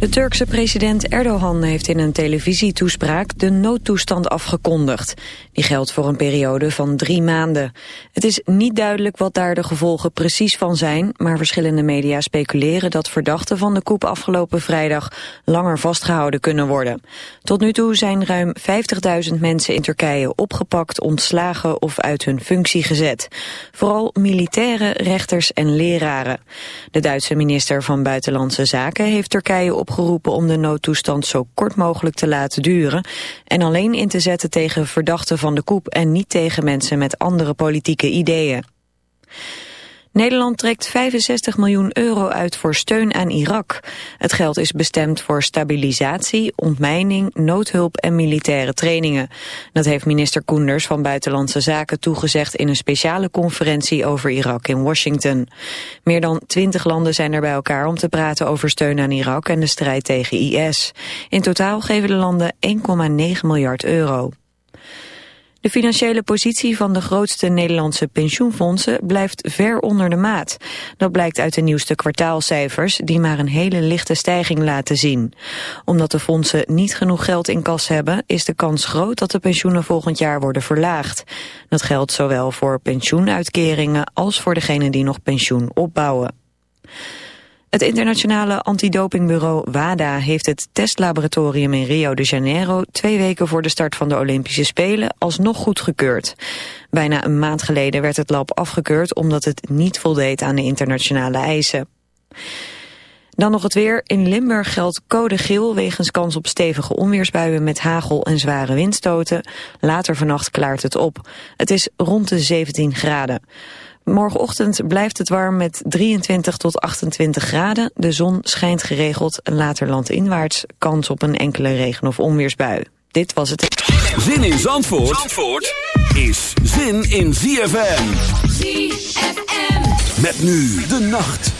De Turkse president Erdogan heeft in een televisietoespraak de noodtoestand afgekondigd. Die geldt voor een periode van drie maanden. Het is niet duidelijk wat daar de gevolgen precies van zijn... maar verschillende media speculeren dat verdachten van de coup afgelopen vrijdag... langer vastgehouden kunnen worden. Tot nu toe zijn ruim 50.000 mensen in Turkije opgepakt, ontslagen of uit hun functie gezet. Vooral militairen, rechters en leraren. De Duitse minister van Buitenlandse Zaken heeft Turkije opgeroepen om de noodtoestand zo kort mogelijk te laten duren en alleen in te zetten tegen verdachten van de coup en niet tegen mensen met andere politieke ideeën. Nederland trekt 65 miljoen euro uit voor steun aan Irak. Het geld is bestemd voor stabilisatie, ontmijning, noodhulp en militaire trainingen. Dat heeft minister Koenders van Buitenlandse Zaken toegezegd in een speciale conferentie over Irak in Washington. Meer dan 20 landen zijn er bij elkaar om te praten over steun aan Irak en de strijd tegen IS. In totaal geven de landen 1,9 miljard euro. De financiële positie van de grootste Nederlandse pensioenfondsen blijft ver onder de maat. Dat blijkt uit de nieuwste kwartaalcijfers die maar een hele lichte stijging laten zien. Omdat de fondsen niet genoeg geld in kas hebben is de kans groot dat de pensioenen volgend jaar worden verlaagd. Dat geldt zowel voor pensioenuitkeringen als voor degenen die nog pensioen opbouwen. Het internationale antidopingbureau WADA heeft het testlaboratorium in Rio de Janeiro twee weken voor de start van de Olympische Spelen alsnog goedgekeurd. Bijna een maand geleden werd het lab afgekeurd omdat het niet voldeed aan de internationale eisen. Dan nog het weer. In Limburg geldt code geel wegens kans op stevige onweersbuien met hagel en zware windstoten. Later vannacht klaart het op. Het is rond de 17 graden. Morgenochtend blijft het warm met 23 tot 28 graden. De zon schijnt geregeld, later landinwaarts kans op een enkele regen- of onweersbui. Dit was het. Zin in Zandvoort, Zandvoort is zin in ZFM. ZFM. Met nu de nacht.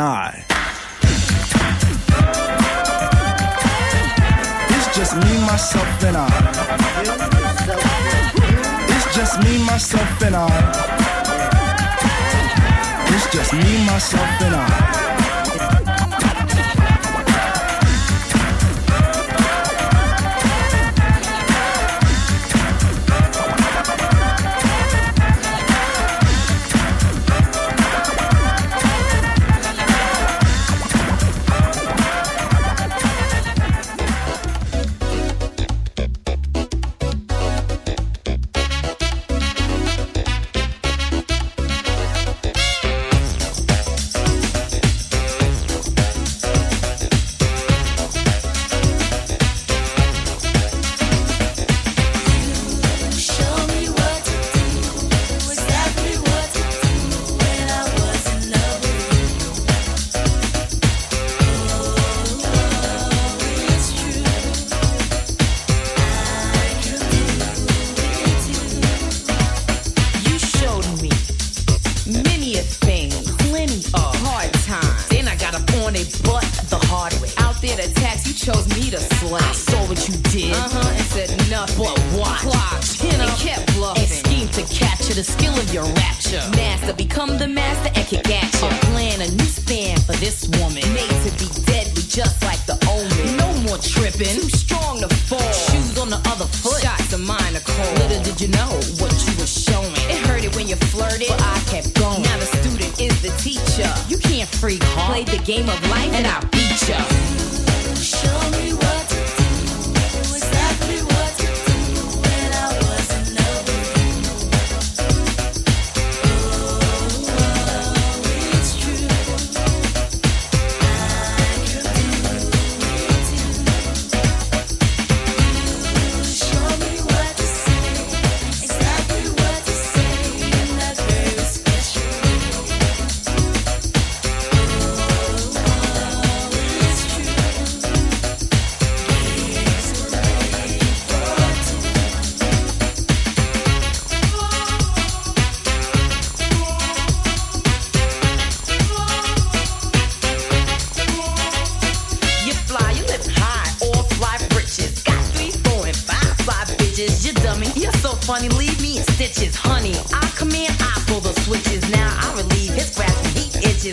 deny. It's just me, myself, and I. It's just me, myself, and I. It's just me, myself, and I.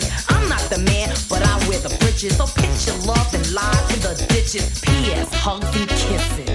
bitches. I'm not the man, but I wear the britches. So pitch your love and lie in the ditches. P.S. Hugs and kisses.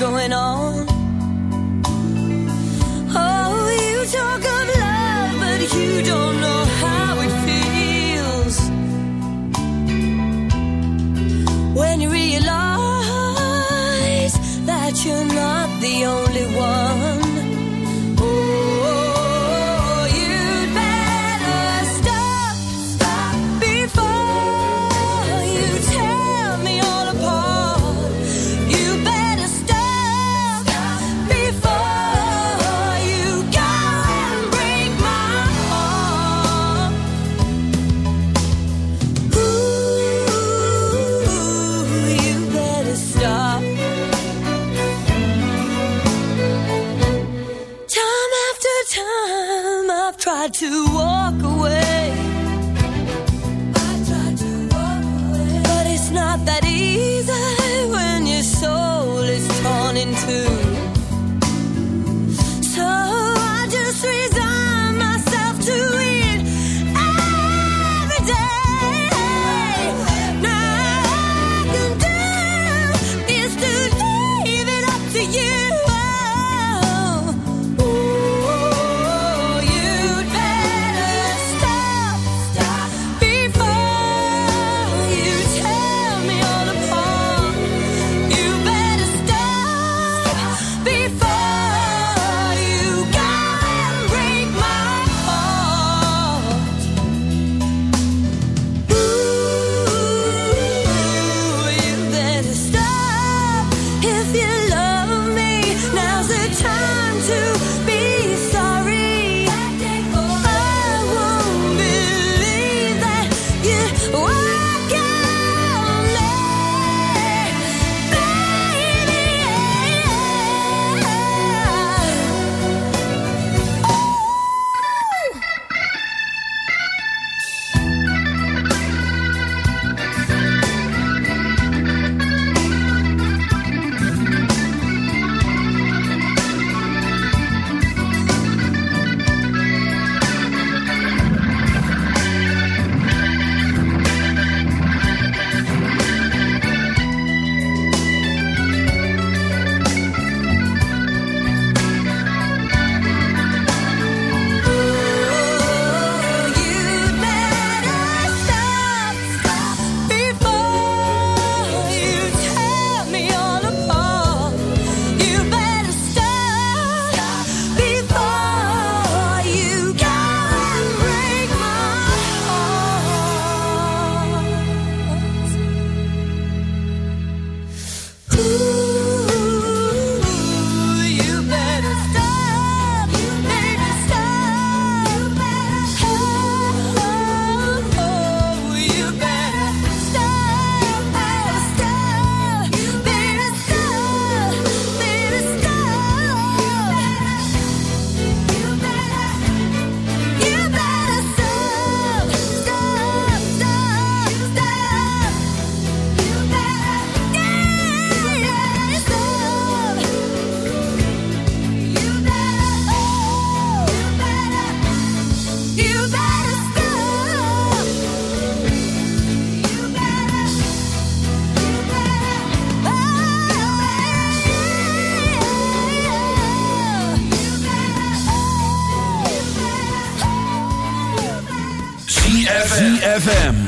Going on.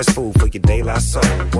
That's food for your daylight soul.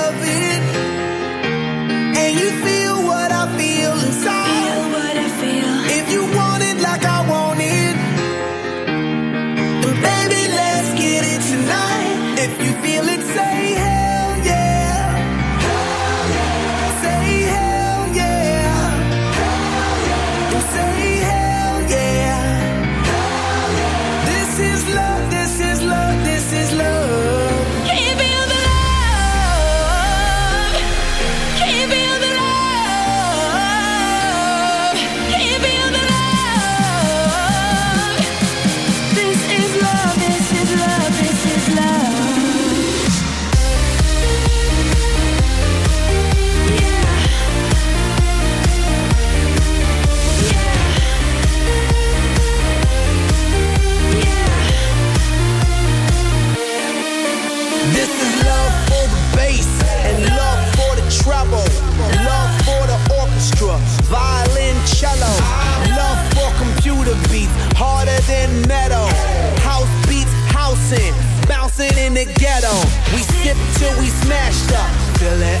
dip till we smashed up. Feel it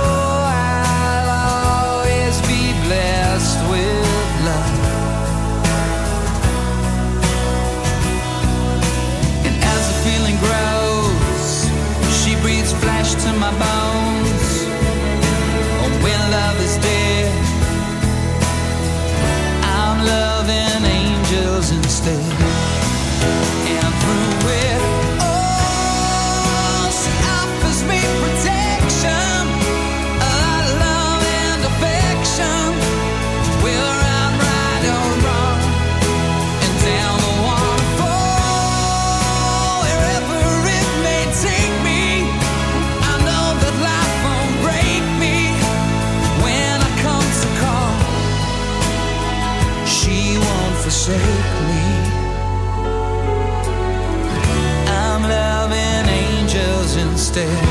instead. And through it, instead.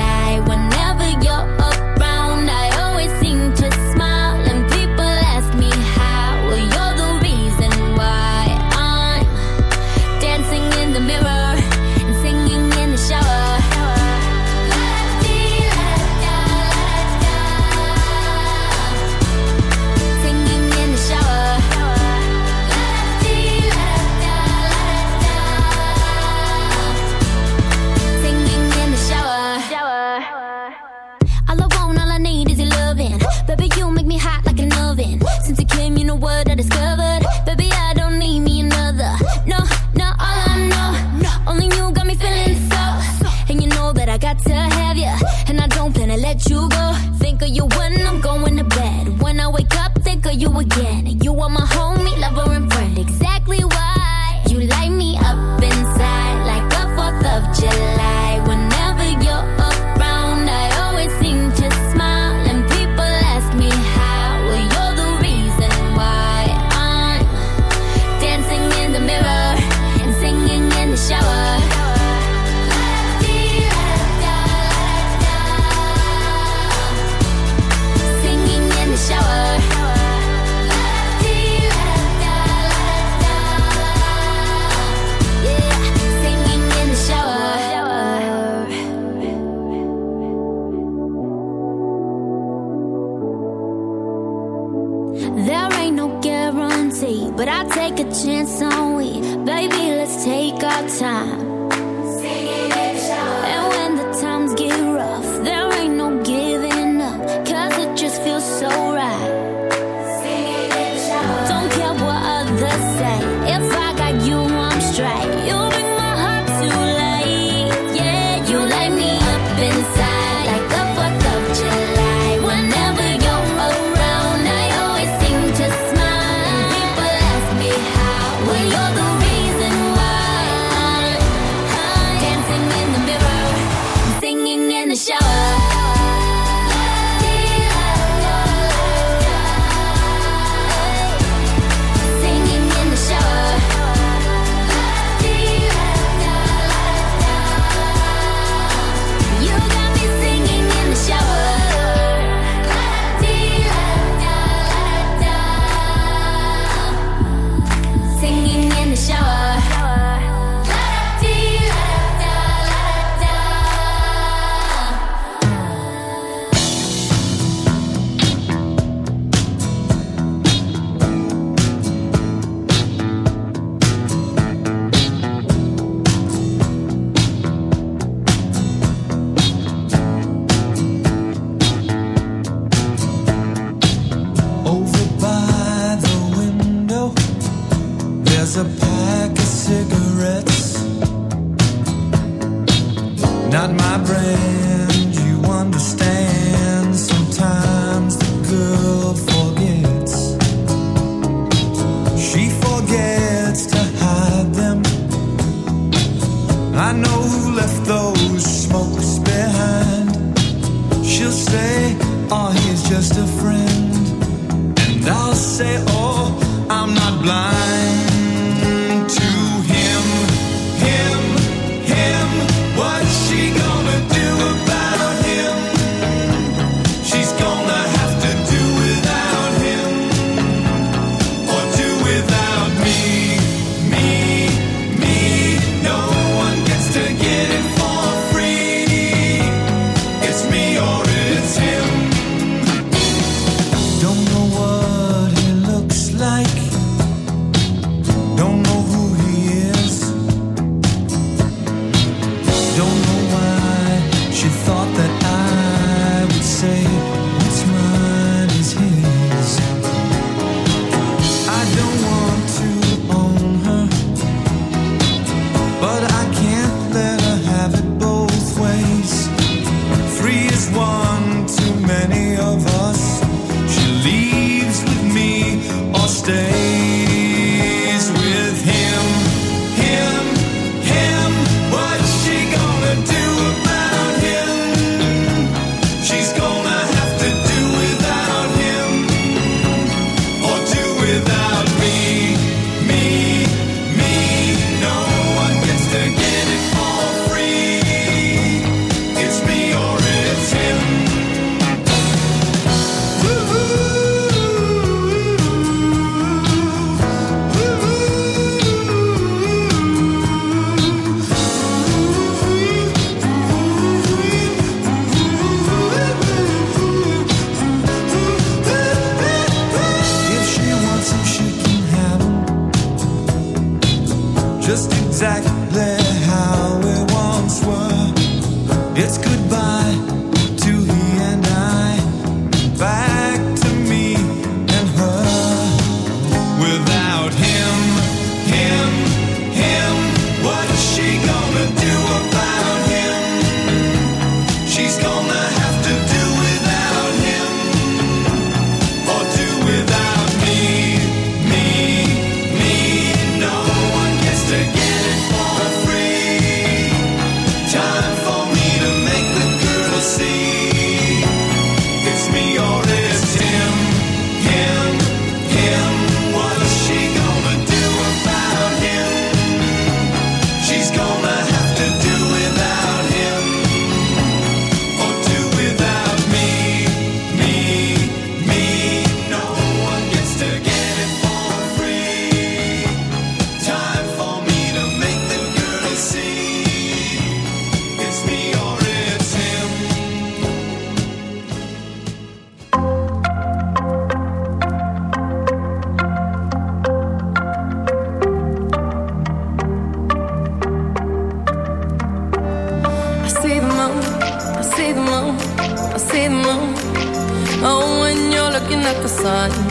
sun.